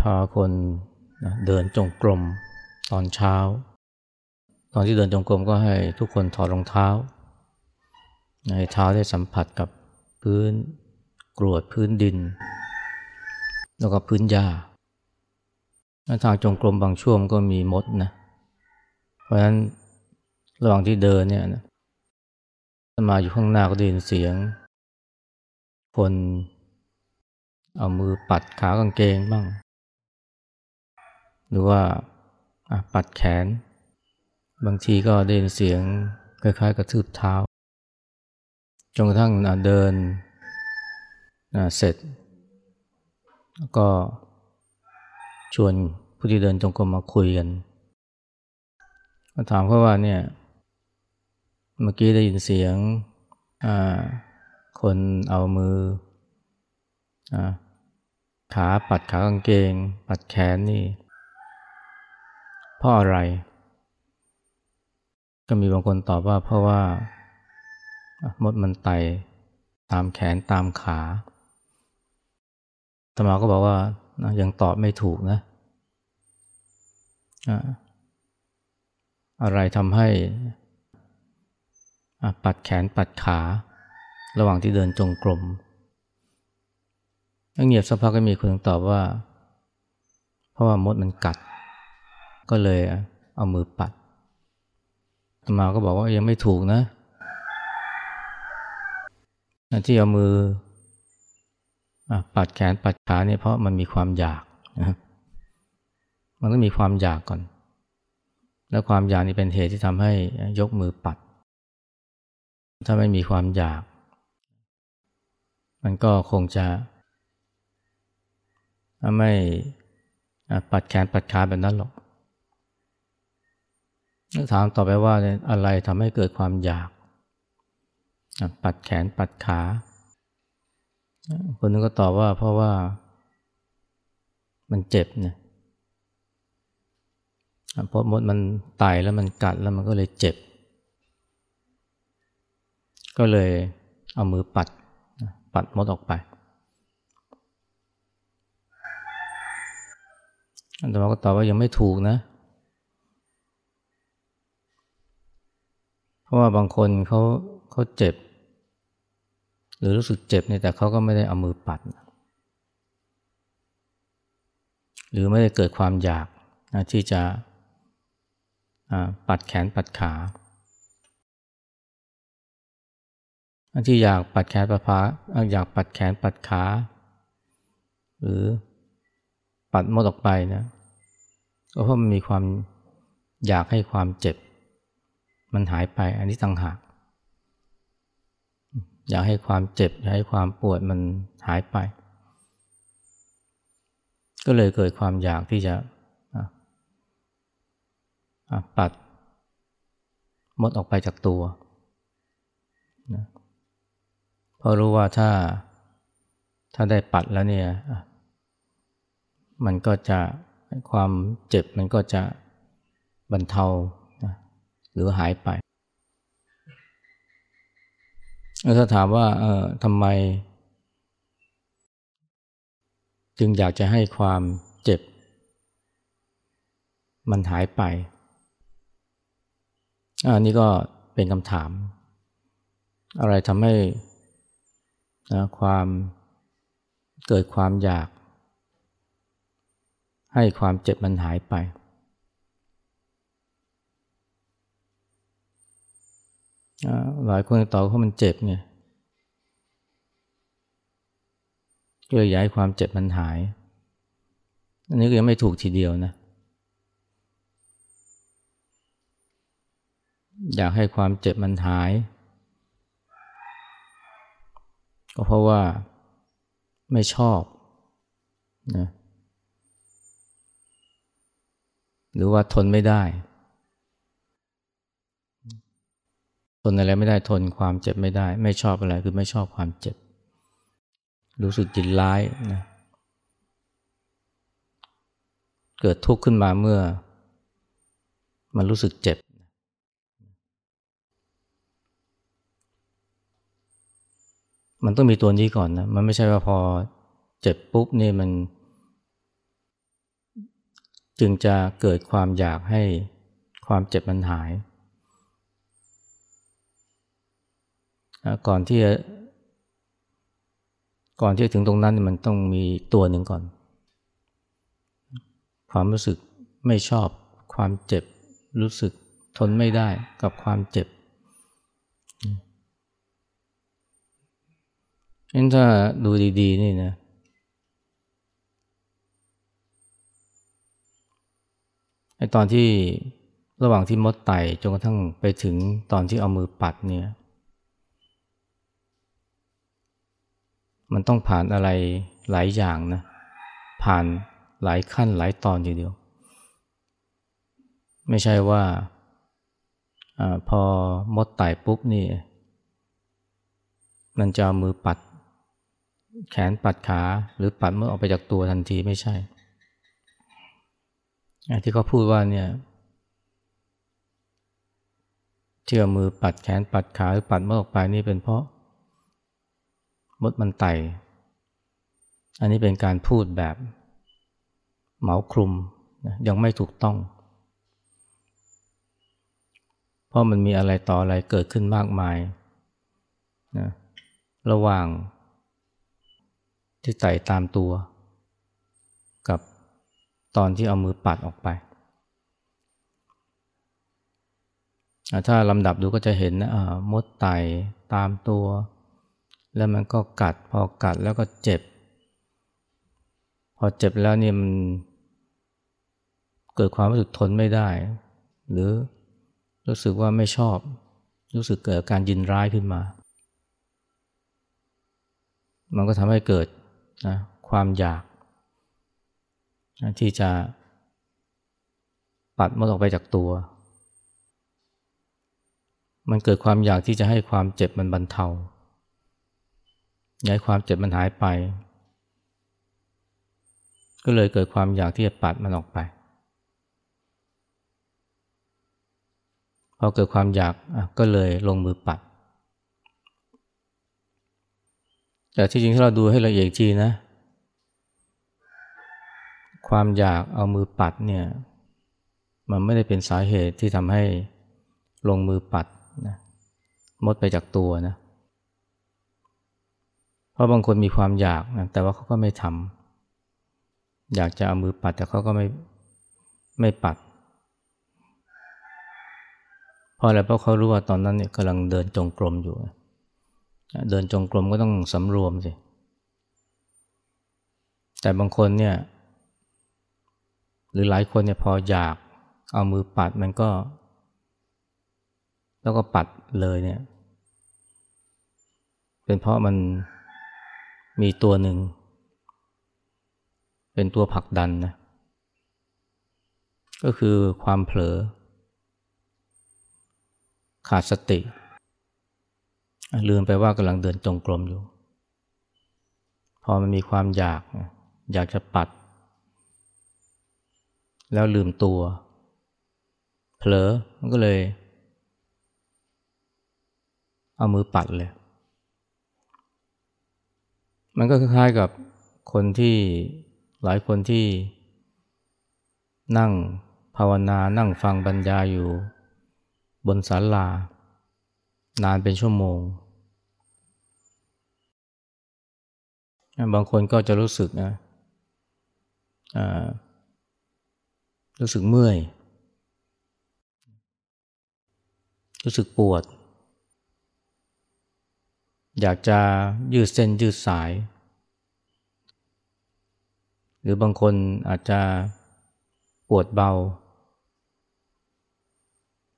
พาคนเดินจงกรมตอนเช้า ตอนที่เดินจงกรมก็ให้ทุกคนถอดรองเท้า ให้เท้าได้สัมผัสกับพื้นกรวดพื้นดิน แล้วก็พื้นหญ้าทางจงกรมบางช่วงก็มีมดนะ เพราะฉะนั้นระหว่างที่เดินเนี่ยนะมาอยู่ข้างหน้าก็ได้ยินเสียง คนเอามือปัดขากางเกงบ้าง หรือว่าปัดแขน บางทีก็ได้ยินเสียงคล้ายๆกระทืบเท้า จนกระทั่งเดินเสร็จ ก็ชวนผู้ที่เดินจงกรมมาคุยกันก็ถามเขาว่าเนี่ยเมื่อกี้ได้ยินเสียงคนเอามือขาปัดขากางเกง ปัดแขนนี่ เพราะอะไร ก็มีบางคนตอบว่าเพราะว่ามดมันไต่ตามแขนตามขาธรรมาก็บอกว่ายังตอบไม่ถูกนะอะไรทำให้ปัดแขนปัดขา ระหว่างที่เดินจงกรมเงียบสักพักก็มีคนตอบว่า เพราะว่ามดมันกัด ก็เลยเอามือปัดมาก็บอกว่ายังไม่ถูกนะที่เอามือปัดแขนปัดขาเนี่ยเพราะมันมีความอยากนะมันต้องมีความอยากก่อน แล้วความอยากนี่เป็นเหตุที่ทำให้ยกมือปัด ถ้าไม่มีความอยาก มันก็คงจะไม่ปัดแขนปัดขาแบบนั้นหรอก ถามต่อไปว่าอะไรทำให้เกิดความอยาก ปัดแขนปัดขา คนนึงก็ตอบว่าเพราะว่ามันเจ็บเนี่ยเพราะมดมันไต่แล้วมันกัดแล้วมันก็เลยเจ็บ ก็เลยเอามือปัด ปัดมดออกไปอันตมาก็ตอบว่ายังไม่ถูกนะ เพราะว่าบางคนเขาเขาเจ็บ หรือรู้สึกเจ็บเนี่ยแต่เขาก็ไม่ได้เอามือปัด หรือไม่ได้เกิดความอยากนะที่จะปัดแขนปัดขาที่อยากปัดแขนปัดขาอยากปัดแขนปัดขา หรือปัดมดออกไปนะก็เพราะมันมีความอยากให้ความเจ็บ มันหายไปอันนี้ต่างหาก อยากให้ความเจ็บ อยากให้ความปวดมันหายไป ก็เลยเกิดความอยากที่จะปัดมดออกไปจากตัวนะเพราะรู้ว่าถ้าถ้าได้ปัดแล้วเนี่ยมันก็จะความเจ็บมันก็จะบรรเทา หรือหายไปแล้วถ้าถามว่าเออทำไม จึงอยากจะให้ความเจ็บ มันหายไป อันนี้ก็เป็นคำถาม อะไรทำให้นะความเกิดความอยาก ให้ความเจ็บมันหายไป หลายคนต่อเพราะมันเจ็บไงก็เลยอยากให้ความเจ็บมันหาย อันนี้ก็ยังไม่ถูกทีเดียวนะ อยากให้ความเจ็บมันหาย ก็เพราะว่าไม่ชอบนะหรือว่าทนไม่ได้ ท นอะไรไม่ได้ทนความเจ็บไม่ได้ ไม่ชอบอะไรคือไม่ชอบความเจ็บ รู้สึกจิตร้ายนะเกิดทุกข์ขึ้นมาเมื่อ มันรู้สึกเจ็บ มันต้องมีตัวนี้ก่อนนะ มันไม่ใช่ว่าพอเจ็บปุ๊บนี่มัน จึงจะเกิดความอยากให้ความเจ็บมันหาย ก่อนที่จะก่อนที่จะถึงตรงนั้นมันต้องมีตัวหนึ่งก่อน ความรู้สึกไม่ชอบความเจ็บ รู้สึกทนไม่ได้กับความเจ็บงั้นถ้าดูดีๆนี่นะ ไอตอนที่ระหว่างที่มดไต่จนกระทั่งไปถึงตอนที่เอามือปัดเนี่ย มันต้องผ่านอะไรหลายอย่างนะ ผ่านหลายขั้นหลายตอนทีเดียว ไม่ใช่ว่าอพอมดไต่ปุ๊บนี่ มันจะมือปัด แขนปัดขาหรือปัดเมื่อออกไปจากตัวทันทีไม่ใช่ที่เขาพูดว่าเนี่ยเที่เอมือปัดแขนปัดขาหรือปัดเมื่อออกไปนี่เป็นเพราะ มดมันไต อันนี้เป็นการพูดแบบเหมาคลุมยังไม่ถูกต้อง เพราะมันมีอะไรต่ออะไรเกิดขึ้นมากมายนะระหว่างที่ไต่ตามตัว กับตอนที่เอามือปัดออกไปถ้าลำดับดูก็จะเห็นนะมดไต่ตามตัว แล้วมันก็กัดพอกัดแล้วก็เจ็บ พอเจ็บแล้วนี่มันเกิดความรู้สึกทนไม่ได้ หรือรู้สึกว่าไม่ชอบ รู้สึกเกิดการยินร้ายขึ้นมา มันก็ทำให้เกิดนะความอยากที่จะปัดมดออกไปจากตัว มันเกิดความอยากที่จะให้ความเจ็บมันบรรเทา ยากความเจ็บมันหายไป ก็เลยเกิดความอยากที่จะปัดมันออกไปพอเกิดความอยากก็เลยลงมือปัด แต่ที่จริงถ้าเราดูให้ละเอียดทีนะ ความอยากเอามือปัดเนี่ย มันไม่ได้เป็นสาเหตุที่ทำให้ลงมือปัดนะมดไปจากตัวนะเพราะบางคนมีความอยากนะแต่ว่าเขาก็ไม่ทำอยากจะเอามือปัดแต่เขาก็ไม่ไม่ปัดเพราะอะไรเพราะเขารู้ว่าตอนนั้นเนี่ยกำลังเดินจงกรมอยู่ เดินจงกรมก็ต้องสำรวมสิแต่บางคนเนี่ย หรือหลายคนเนี่ยพออยากเอามือปัดมันก็ แล้วก็ปัดเลยเนี่ย เป็นเพราะมัน มีตัวหนึ่ง เป็นตัวผลักดันนะ ก็คือความเผลอ ขาดสติ ลืมไปว่ากำลังเดินจงกรมอยู่ พอมันมีความอยาก อยากจะปัด แล้วลืมตัว เผลอมันก็เลย เอามือปัดเลย มันก็คล้ายๆกับคนที่หลายคนที่นั่งภาวนา นั่งฟังบรรยายอยู่บนศาลา นานเป็นชั่วโมง บางคนก็จะรู้สึกนะรู้สึกเมื่อย รู้สึกปวด อยากจะยืดเส้นยืดสาย หรือบางคนอาจจะปวดเบา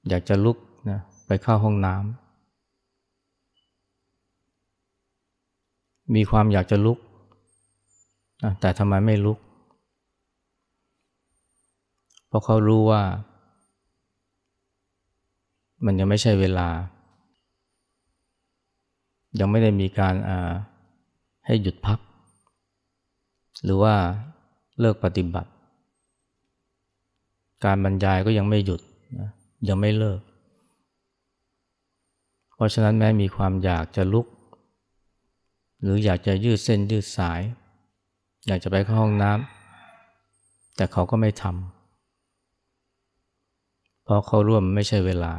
อยากจะลุกนะไปเข้าห้องน้ำมีความอยากจะลุกนะแต่ทำไมไม่ลุก เพราะเขารู้ว่า มันยังไม่ใช่เวลา ยังไม่ได้มีการให้หยุดพัก หรือว่าเลิกปฏิบัติ การบรรยายก็ยังไม่หยุดยังไม่เลิก เพราะฉะนั้นแม้มีความอยากจะลุก หรืออยากจะยืดเส้นยืดสาย อยากจะไปเข้าห้องน้ำแต่เขาก็ไม่ทำเพราะเขาร่วมไม่ใช่เวลา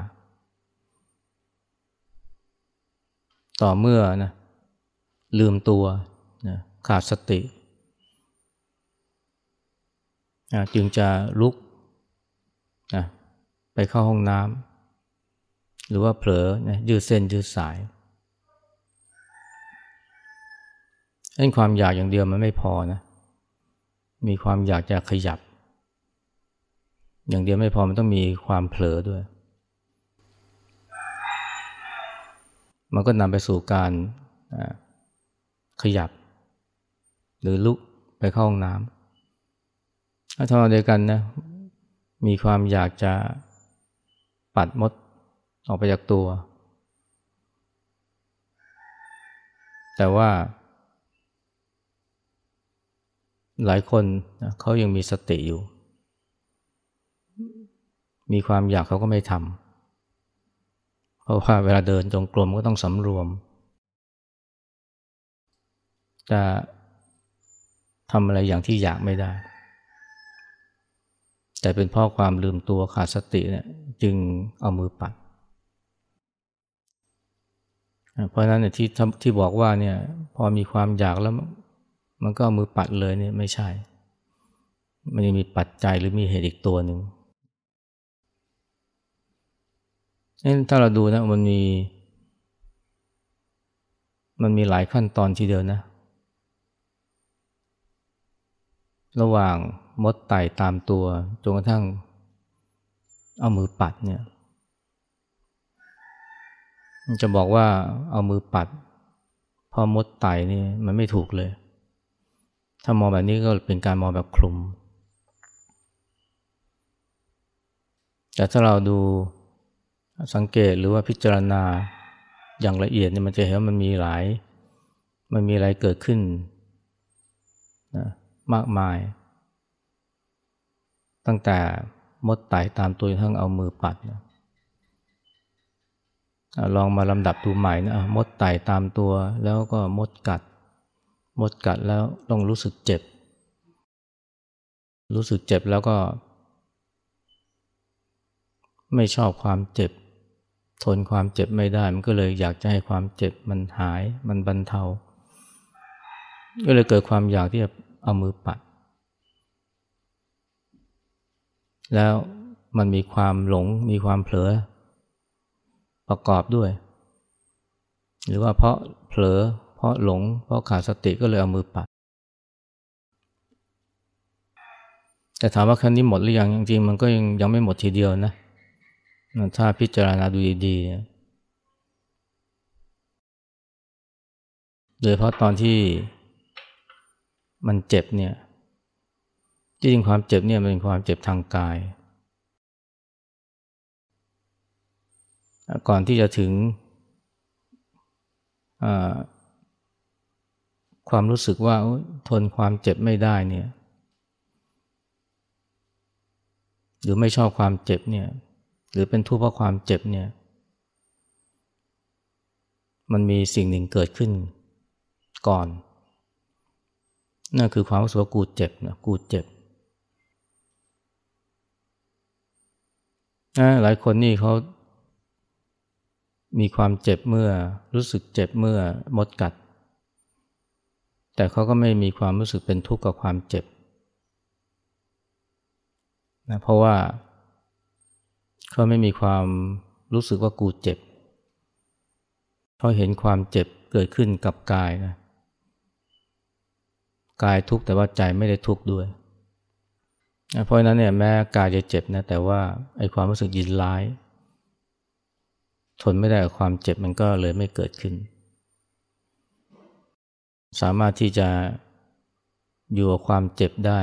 ต่อเมื่อนะลืมตัวนะขาดสติจึงจะลุกนะไปเข้าห้องน้ำหรือว่าเผลอนะยืดเส้นยืดสายเอ้ความอยากอย่างเดียวมันไม่พอนะ มีความอยากจะขยับ อย่างเดียวไม่พอมันต้องมีความเผลอด้วย มันก็นำไปสู่การขยับ หรือลุกไปเข้าห้องน้ำถ้าทำเดียวกันนะมีความอยากจะปัดมดออกไปจากตัว แต่ว่า หลายคนเขายังมีสติอยู่ มีความอยากเขาก็ไม่ทำ เพราะว่าเวลาเดินจงกรมก็ต้องสำรวม จะทำอะไรอย่างที่อยากไม่ได้ แต่เป็นเพราะความลืมตัวขาดสติเนี่ยจึงเอามือปัด เพราะนั้นเนี่ยที่ที่บอกว่าเนี่ยพอมีความอยากแล้วมันก็มือปัดเลยเนี่ยไม่ใช่ มันยังมีปัจจัยหรือมีเหตุอีกตัวหนึ่งนี่ ถ้าเราดูนะมันมี มันมีหลายขั้นตอนทีเดียวนะ ระหว่างมดไต่ตามตัวจนกระทั่งเอามือปัดเนี่ยจะบอกว่าเอามือปัด พอมดไต่นี่มันไม่ถูกเลย ถ้ามองแบบนี้ก็เป็นการมองแบบคลุม แต่ถ้าเราดู สังเกตหรือว่าพิจารณาอย่างละเอียดเนี่ยมันจะเห็นว่ามันมีหลาย มันมีอะไรเกิดขึ้นนะมากมาย ตั้งแต่มดไต่ตามตัวทั้งเอามือปัดนะลองมาลำดับดูใหม่นะมดไต่ตามตัวแล้วก็มดกัด มดกัดแล้วต้องรู้สึกเจ็บ รู้สึกเจ็บแล้วก็ ไม่ชอบความเจ็บ ทนความเจ็บไม่ได้ มันก็เลยอยากจะให้ความเจ็บมันหาย มันบรรเทา ก็เลยเกิดความอยากที่จะเอามือปัด แล้วมันมีความหลง มีความเผลอ ประกอบด้วย หรือว่าเพราะเผลอ เพราะหลง เพราะขาดสติก็เลยเอามือปัด แต่ถามว่าครั้นี้หมดหรือยัง จริงๆ มันก็ยังยังไม่หมดทีเดียวนะ ถ้าพิจารณาดูดีๆโดยเพราะตอนที่มันเจ็บเนี่ยจริงความเจ็บเนี่ยมันเป็นความเจ็บทางกาย ก่อนที่จะถึงความรู้สึกว่าทนความเจ็บไม่ได้เนี่ย หรือไม่ชอบความเจ็บเนี่ย หรือเป็นทุกข์เพราะความเจ็บเนี่ย มันมีสิ่งหนึ่งเกิดขึ้นก่อน นั่นคือความรู้สึกว่ากูเจ็บนะกูเจ็บหลายคนนี่เขามีความเจ็บเมื่อรู้สึกเจ็บเมื่อมดกัด แต่เขาก็ไม่มีความรู้สึกเป็นทุกข์กับความเจ็บนะเพราะว่า เขาไม่มีความรู้สึกว่ากูเจ็บเพราะเห็นความเจ็บเกิดขึ้นกับกายนะกายทุกข์แต่ว่าใจไม่ได้ทุกข์ด้วย เพราะนั้นเนี่ยแม้กายจะเจ็บนะแต่ว่าไอ้ความรู้สึกยินร้าย ทนไม่ได้กับความเจ็บมันก็เลยไม่เกิดขึ้น สามารถที่จะอยู่กับความเจ็บได้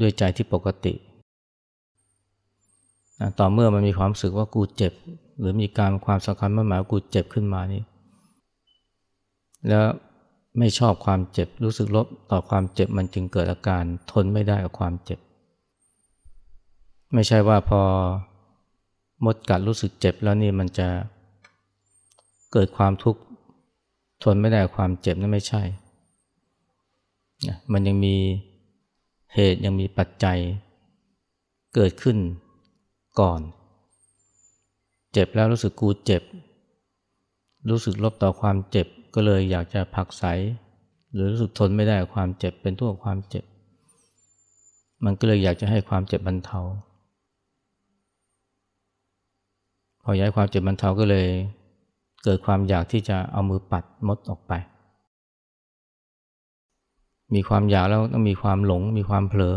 ด้วยใจที่ปกติ ต่อเมื่อมันมีความรู้สึกว่ากูเจ็บ หรือมีการความสำคัญมั่นหมายว่ากูเจ็บขึ้นมานี่แล้วไม่ชอบความเจ็บรู้สึกลบต่อความเจ็บมันจึงเกิดอาการทนไม่ได้กับความเจ็บ ไม่ใช่ว่าพอมดกัดรู้สึกเจ็บแล้วนี่มันจะเกิดความทุกข์ทนไม่ได้ความเจ็บนั่นไม่ใช่ มันยังมีเหตุยังมีปัจจัยเกิดขึ้น ก่อน เจ็บแล้วรู้สึกกูเจ็บ รู้สึกลบต่อความเจ็บก็เลยอยากจะผักใสหรือรู้สึกทนไม่ได้กับความเจ็บเป็นตัวความเจ็บ มันก็เลยอยากจะให้ความเจ็บบรรเทา พอย้ายความเจ็บบรรเทาก็เลย เกิดความอยากที่จะเอามือปัดมดออกไป มีความอยากแล้วต้องมีความหลง มีความเผลอ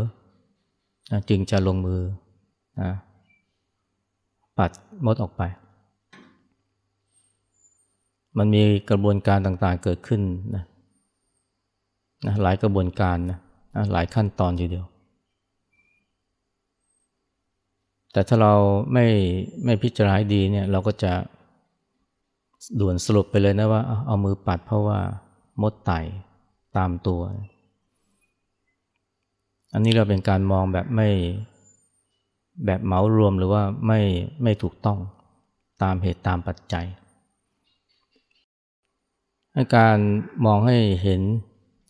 จึงจะลงมือนะ ปัดมดออกไป มันมีกระบวนการต่างๆเกิดขึ้นนะนะหลายกระบวนการนะนะหลายขั้นตอนทีเดียว แต่ถ้าเราไม่ไม่พิจารณาดีเนี่ยเราก็จะด่วนสรุปไปเลยนะว่าเอามือปัดเพราะว่ามดไต่ตามตัว อันนี้เราเป็นการมองแบบไม่ แบบเหมารวมหรือว่าไม่ไม่ถูกต้องตามเหตุตามปัจจัยการมองให้เห็น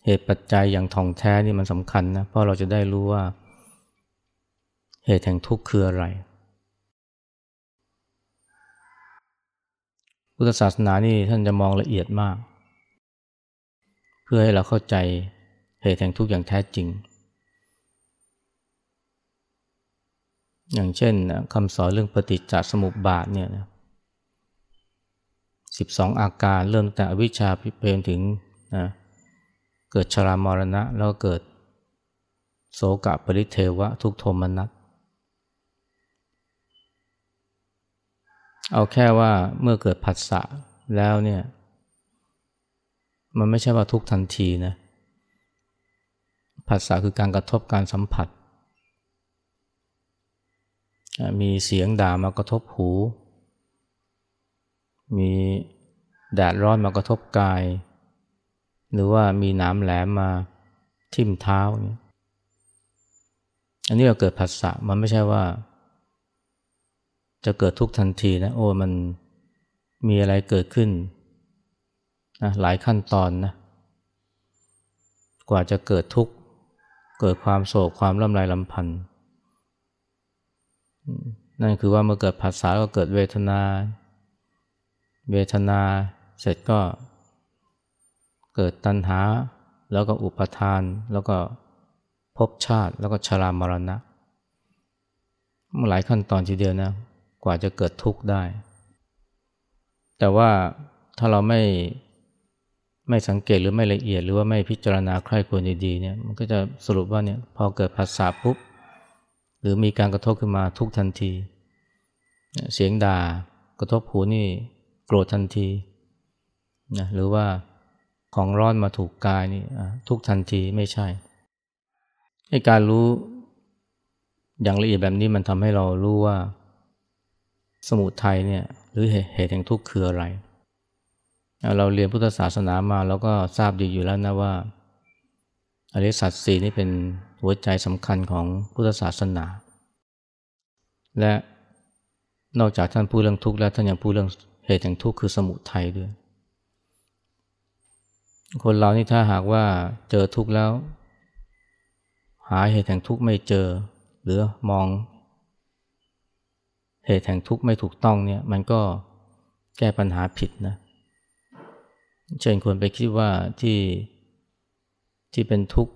เหตุปัจจัยอย่างท่องแท้นี่มันสำคัญนะเพราะเราจะได้รู้ว่า เหตุแห่งทุกข์คืออะไร พุทธศาสนานี่ท่านจะมองละเอียดมาก เพื่อให้เราเข้าใจเหตุแห่งทุกข์อย่างแท้จริง อย่างเช่นคำสอนเรื่องปฏิจจสมุปบาทเนี่ยนะสิบสองอาการเริ่มแต่อวิชชาพิเพนถึงนะเกิดชรามรณะ แล้วเกิดโสกะปริเทวะทุกโทมนัสเอาแค่ว่าเมื่อเกิดผัสสะแล้วเนี่ย มันไม่ใช่ว่าทุกทันทีนะผัสสะคือการกระทบการสัมผัส มีเสียงด่ามากระทบหู มีแดดร้อนมากระทบกาย หรือว่ามีน้ำแหลมมาทิ่มเท้าเนี่ยอันนี้เราเกิดผัสสะมันไม่ใช่ว่า จะเกิดทุกทันทีนะ โอ้มันมีอะไรเกิดขึ้นนะหลายขั้นตอนนะกว่าจะเกิดทุกข์ เกิดความโศกความลำลายลำพันธ์ นั่นคือว่าเมื่อเกิดผัสสะก็เกิดเวทนา เวทนาเสร็จก็เกิดตัณหา แล้วก็อุปทาน แล้วก็ภพชาติ แล้วก็ชรามรณะมันหลายขั้นตอนทีเดียวนะ กว่าจะเกิดทุกข์ได้ แต่ว่าถ้าเราไม่ไม่สังเกตหรือไม่ละเอียดหรือว่าไม่พิจารณาใคร่ควรดีๆเนี่ย มันก็จะสรุปว่าเนี่ยพอเกิดภาษาปุ๊บ หรือมีการกระทบขึ้นมาทุกทันที เสียงด่ากระทบหูนี่โกรธทันทีนะหรือว่าของร้อนมาถูกกายนี่ทุกทันทีไม่ใช่ให้การรู้อย่างละเอียดแบบนี้มันทำให้เรารู้ว่า สมุทัยเนี่ยหรือเหตุแห่งทุกข์คืออะไร เราเรียนพุทธศาสนามา แล้วก็ทราบดีอยู่แล้วนะว่าอริสัตสีนี่เป็น หัวใจสำคัญของพุทธศาสนา และนอกจากท่านพูดเรื่องทุกข์แล้วท่านยังพูดเรื่องเหตุแห่งทุกข์คือสมุทัยด้วย คนเรานี่ถ้าหากว่าเจอทุกข์แล้ว หาเหตุแห่งทุกข์ไม่เจอ หรือมอง เหตุแห่งทุกข์ไม่ถูกต้องเนี่ย มันก็แก้ปัญหาผิดนะเช่นควรไปคิดว่าที่ที่เป็นทุกข์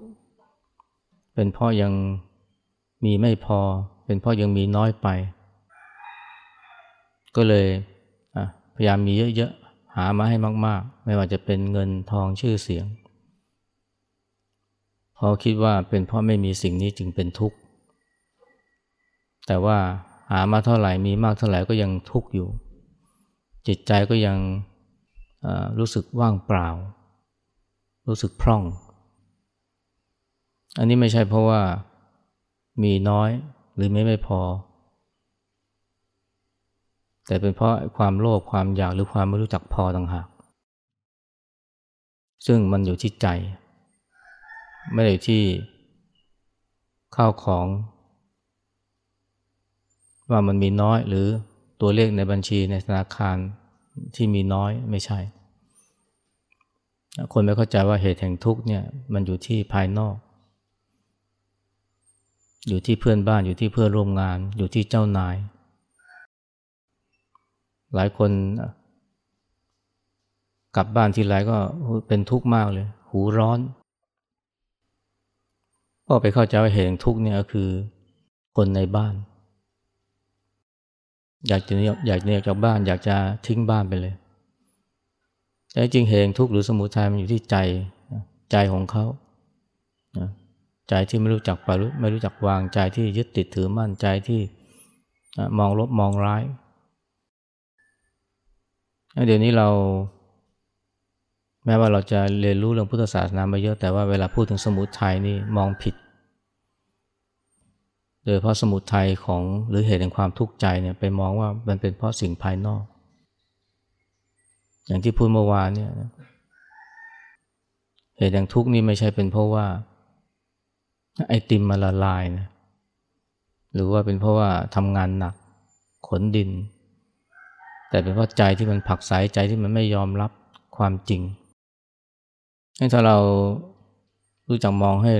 เป็นเพราะยังมีไม่พอ เป็นเพราะยังมีน้อยไป ก็เลยพยายามมีเยอะๆ หามาให้มาก ๆ ไม่ว่าจะเป็นเงินทองชื่อเสียง พอคิดว่าเป็นเพราะไม่มีสิ่งนี้จึงเป็นทุกข์ แต่ว่าหามาเท่าไหร่มีมากเท่าไหร่ก็ยังทุกข์อยู่ จิตใจก็ยังรู้สึกว่างเปล่า รู้สึกพร่อง อันนี้ไม่ใช่เพราะว่ามีน้อยหรือไม่ไม่พอ แต่เป็นเพราะความโลภความอยากหรือความไม่รู้จักพอต่างหากซึ่งมันอยู่ที่ใจ ไม่ได้ที่ข้าวของ ว่ามันมีน้อยหรือตัวเลขในบัญชีในธนาคารที่มีน้อยไม่ใช่ คนไม่เข้าใจว่าเหตุแห่งทุกข์เนี่ยมันอยู่ที่ภายนอก อยู่ที่เพื่อนบ้านอยู่ที่เพื่อนร่วมงาน อยู่ที่เจ้านาย หลายคนกลับบ้านทีไรก็เป็นทุกข์มากเลย หูร้อน ก็ไปเข้าใจว่าเหตุทุกข์เนี่ยคือคนในบ้าน อยากจะอยากจะอยากจากบ้านอยากจะทิ้งบ้านไปเลย แต่จริงเหตุทุกข์หรือสมุทัยมันอยู่ที่ใจใจของเขา ใจที่ไม่รู้จักปรุไม่รู้จักวางใจที่ยึดติดถือมั่นใจที่มองลบมองร้าย เดี๋ยวนี้เรา แม้ว่าเราจะเรียนรู้เรื่องพุทธศาสนามาเยอะแต่ว่าเวลาพูดถึงสมุทัยนี่มองผิด โดยเพราะสมุทัยของหรือเหตุแห่งความทุกข์ใจเนี่ยไปมองว่ามันเป็นเพราะสิ่งภายนอก อย่างที่พูดเมื่อวานเนี่ยเหตุแห่งทุกข์นี่ไม่ใช่เป็นเพราะว่า ไอติมมาละลายนะหรือว่าเป็นเพราะว่าทำงานหนักขนดิน แต่เป็นเพราะใจที่มันผักสายใจที่มันไม่ยอมรับความจริงถ้าเรารู้จักมองให้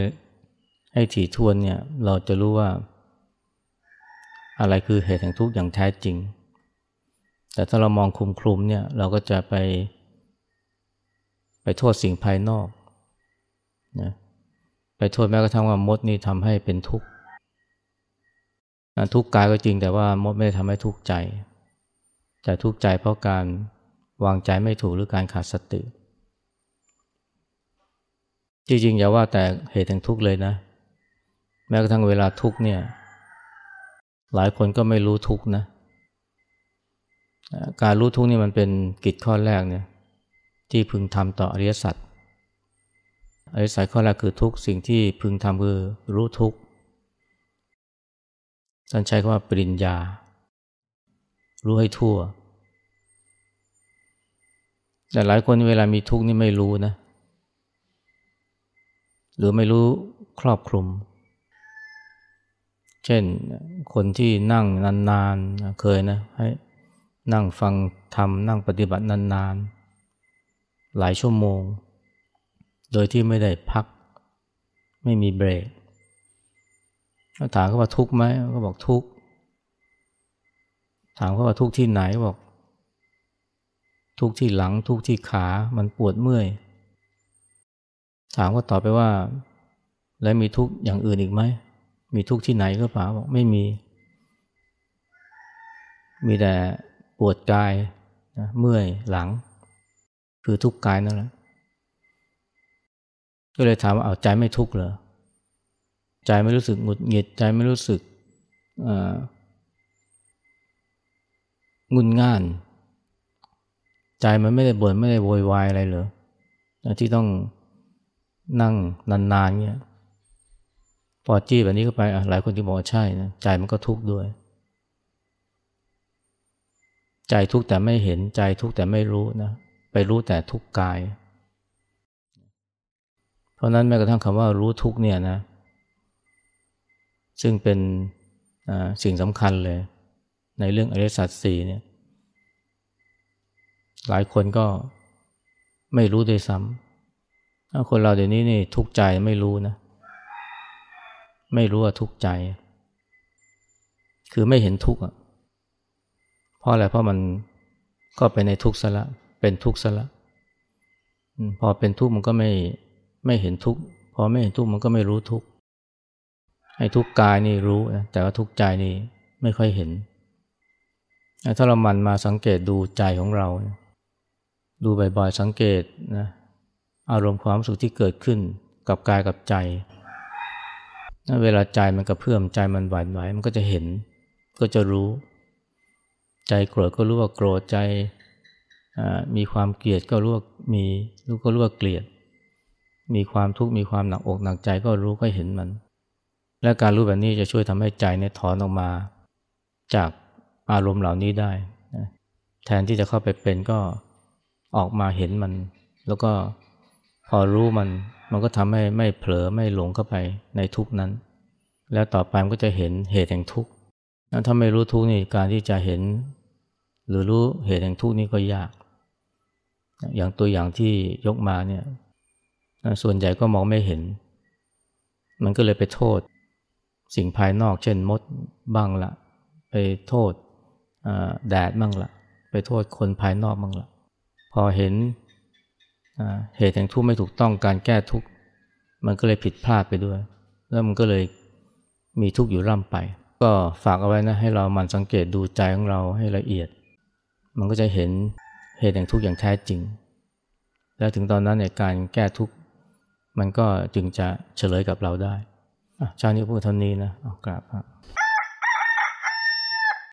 ให้ถี่ถ้วนเนี่ยเราจะรู้ว่า อะไรคือเหตุแห่งทุกข์อย่างแท้จริง แต่ถ้าเรามองคลุมคลุมเนี่ยเราก็จะไป ไปโทษสิ่งภายนอกนะ ไปโทษแม้กระทั่งว่ามดนี่ทำให้เป็นทุกข์ทุกข์กายก็จริงแต่ว่ามดไม่ได้ทำให้ทุกข์ใจ แต่ทุกข์ใจเพราะการวางใจไม่ถูกหรือการขาดสติ จริงๆอย่าว่าแต่เหตุแห่งทุกข์เลยนะ แม้กระทั่งเวลาทุกข์เนี่ย หลายคนก็ไม่รู้ทุกข์นะ การรู้ทุกข์นี่มันเป็นกิจข้อแรกเนี่ยที่พึงทำต่ออริยสัจ อริสัยข้อแรกคือทุกสิ่งที่พึงทำคือรู้ทุกท่านใช้คำว่าปริญญา รู้ให้ทั่ว แต่หลายคนเวลามีทุกข์นี่ไม่รู้นะ หรือไม่รู้ครอบคลุม เช่นคนที่นั่งนานๆ เคยนะให้นั่งฟังธรรมนั่งปฏิบัตินานๆ หลายชั่วโมง โดยที่ไม่ได้พัก ไม่มีเบรกถามเขาว่าทุกไหมก็บอกทุกถามเขาว่าทุกที่ไหนบอก ทุกที่หลัง ทุกที่ขามันปวดเมื่อย ถามก็ตอบไปว่า แล้วมีทุกอย่างอื่นอีกไหมมีทุกที่ไหนก็เปล่าบอกไม่มี มีแต่ปวดกายเมื่อยหลัง คือทุกกายนั่นแหละ ก็เลยถามว่าเอาใจไม่ทุกข์เหรอใจไม่รู้สึกหงุดหงิดใจไม่รู้สึกงุนง่าน ใจมันไม่ได้บ่นไม่ได้โวยวายอะไรเหรอที่ต้องนั่งนานๆเนี่ยพอจี้แบบนี้เข้าไปหลายคนที่บอกว่าใช่นะใจมันก็ทุกข์ด้วย ใจทุกข์แต่ไม่เห็นใจทุกข์แต่ไม่รู้นะไปรู้แต่ทุกข์กาย ราะนั้นแม้กระทั่งคำว่ารู้ทุกเนี่ยนะ ซึ่งเป็นสิ่งสำคัญเลย ในเรื่องอริยสัจสี่เนี่ย หลายคนก็ไม่รู้ด้วยซ้ำถ้าคนเราเดี๋ยวนี้นี่ทุกข์ใจไม่รู้นะ ไม่รู้ว่าทุกข์ใจ คือไม่เห็นทุกข์อะ เพราะอะไร เพราะมันก็ไปในทุกข์ซะละ เป็นทุกข์ซะละ พอเป็นทุกข์มันก็ไม่ ไม่เห็นทุกข์พอไม่เห็นทุกข์มันก็ไม่รู้ทุกข์ให้ทุกข์กายนี่รู้นะแต่ว่าทุกข์ใจนี่ไม่ค่อยเห็นถ้าเรามันมาสังเกตดูใจของเรา ดูบ่อยๆสังเกตนะอารมณ์ความสุขที่เกิดขึ้นกับกายกับใจเวลาใจมันกระเพื่อมใจมันหวั่นไหวมันก็จะเห็น ก็จะรู้ ใจโกรธก็รู้ว่าโกรธใจมีความเกลียดก็รู้ว่ามีรู้ก็รู้ว่าเกลียด มีความทุกข์มีความหนักอกหนักใจก็รู้ก็เห็นมัน และการรู้แบบนี้จะช่วยทำให้ใจเนี่ยถอนออกมา จากอารมณ์เหล่านี้ได้ แทนที่จะเข้าไปเป็นก็ออกมาเห็นมัน แล้วก็พอรู้มัน มันก็ทำให้ไม่เผลอไม่หลงเข้าไปในทุกนั้น แล้วต่อไปมันก็จะเห็นเหตุแห่งทุกข์ถ้าไม่รู้ทุกข์นี่การที่จะเห็น หรือรู้เหตุแห่งทุกข์นี่ก็ยาก อย่างตัวอย่างที่ยกมาเนี่ย ส่วนใหญ่ก็มองไม่เห็น มันก็เลยไปโทษ สิ่งภายนอก เช่นมดบ้างละไปโทษแดดบ้างละไปโทษคนภายนอกบ้างละพอเห็นเหตุแห่งทุกข์ไม่ถูกต้องการแก้ทุกข์มันก็เลยผิดพลาดไปด้วย แล้วมันก็เลยมีทุกข์อยู่ร่ำไป ก็ฝากเอาไว้นะให้เรามันสังเกตดูใจของเราให้ละเอียด มันก็จะเห็นเหตุแห่งทุกข์อย่างแท้จริง และถึงตอนนั้นในการแก้ทุกข์ มันก็จึงจะเฉลยกับเราได้ชานี้พูดเท่านี้นะกราบครับ